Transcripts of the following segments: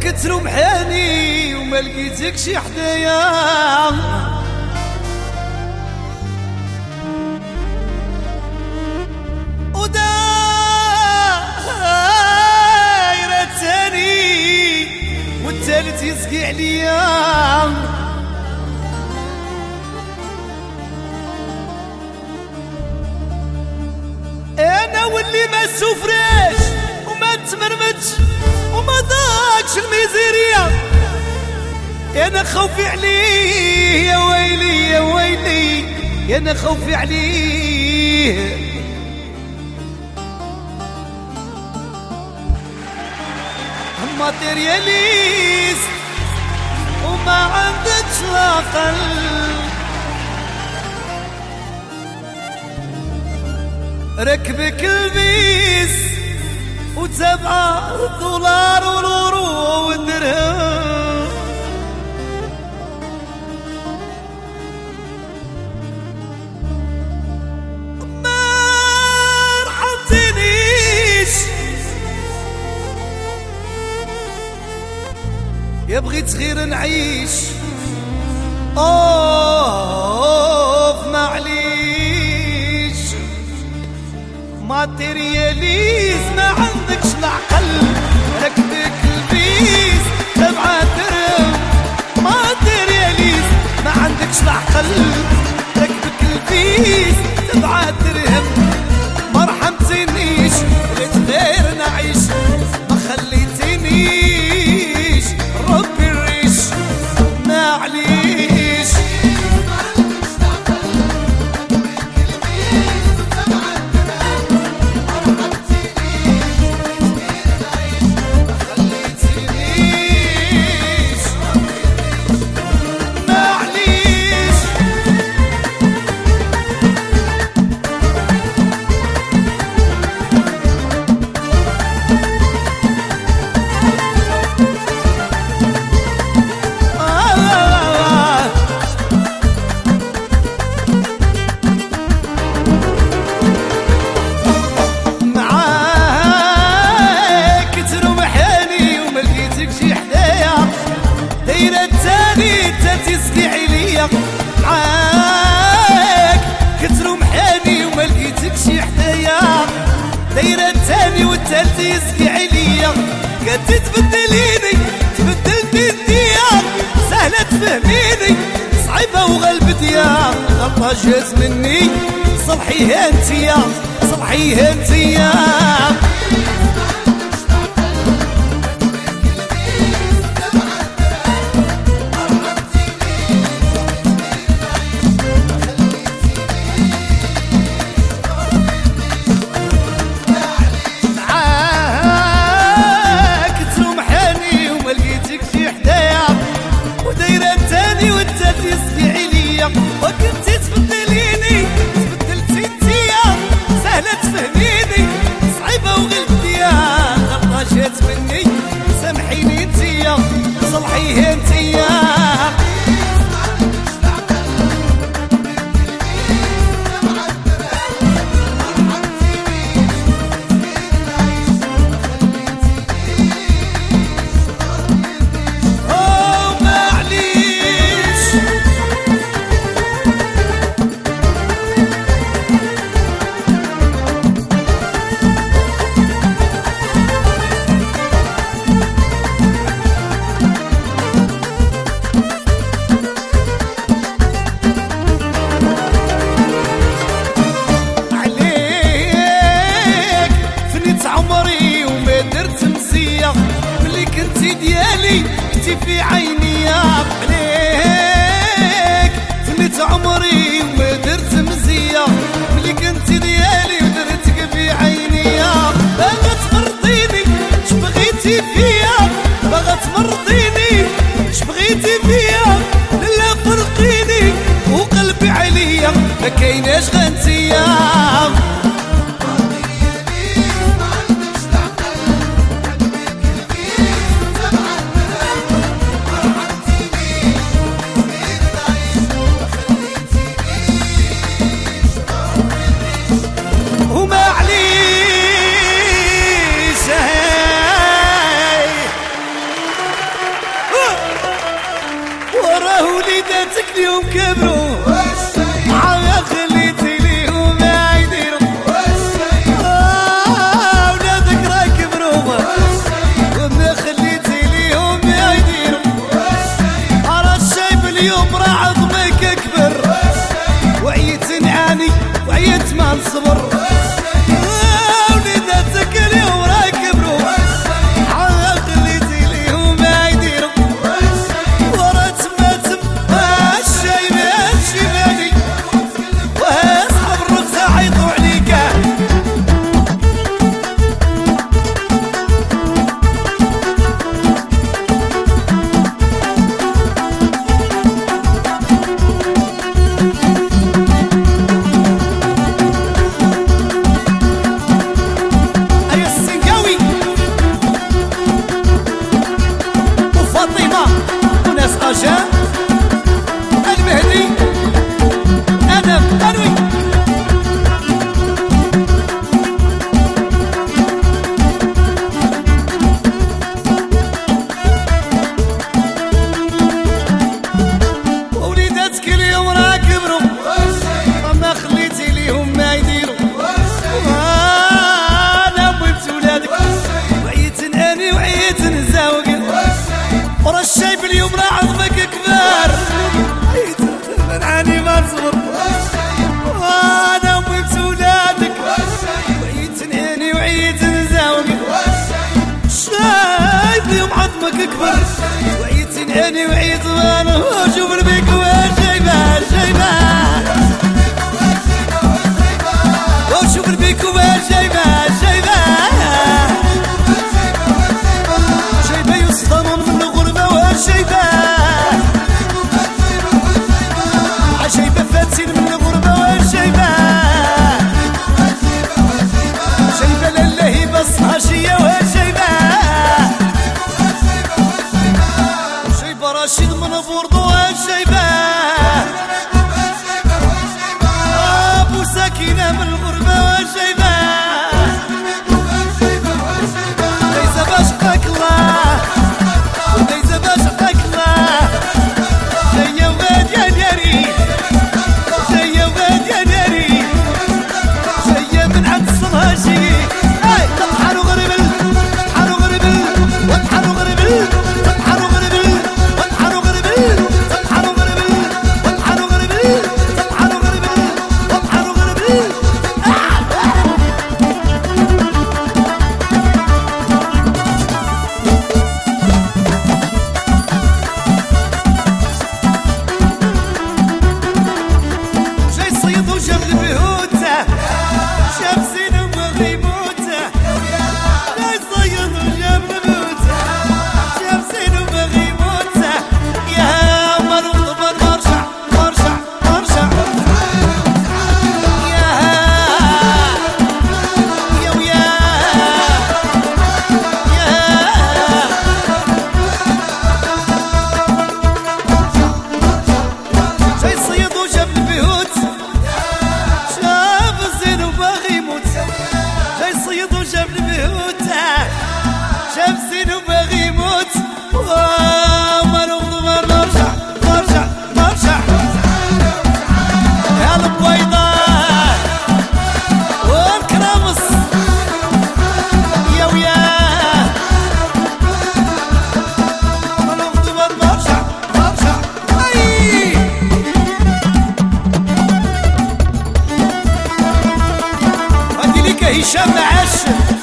كتر محاني وما لقيتكش حدايا. ودايرة تاني والتالت يسقي عليا. أنا واللي ما سفريش وما تمرمتش. ضاقش الميزيريا. أنا خوفي عليه يا ويلي يا ويلي أنا خوفي عليه ماتيرياليست وما عندكش قلب. ركبك ابليس وتبع الدولار والأورو والدرهم. ما رحمتنيش يا بغيت غير نعيش اوف matérialiste ما عندكش العقل ركبك ابليس تبع درهم matérialiste ما عندكش العقل ركبك ابليس تبع درهم كنت تبدليني تبدلتي الديار سهلة تفهميني صعيبة وغلب ديار غلطة جات مني صلحيها انتيا صلحيها انتيا معاك حدايا ودايرة التاني وانت تسقي عليا وكنت عليا الصبر دوك كبر. وعيت عيني وعيت وأنا وشوف البيك وشيبة شيبة وشوف البيك وشيبة هشام عاشق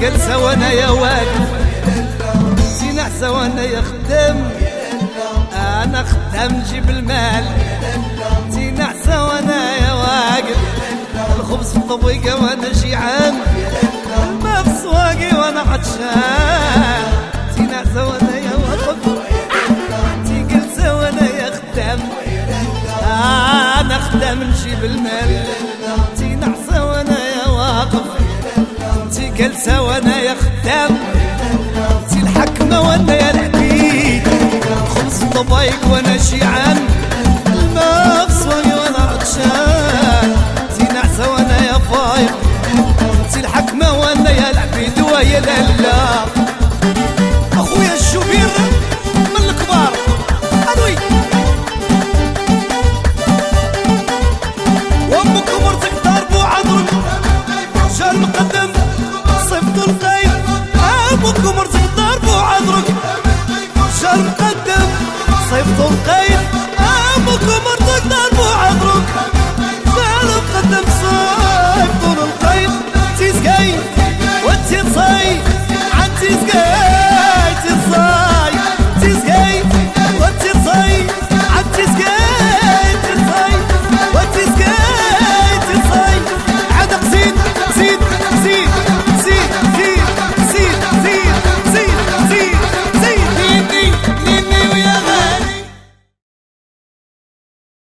جلسة وأنا يا واقف تي نعسة وأنا يا خدام. أنا خدام جيب المال. تي نعسة وأنا يا واقف الخبز في الطبيقة وأنا جيعان. الماء في سواقي وأنا عطشان. تي نعسة وأنا يا واقف تي جلسة وأنا يا خدام. أنا خدام نجيب المال. طبايق وأنا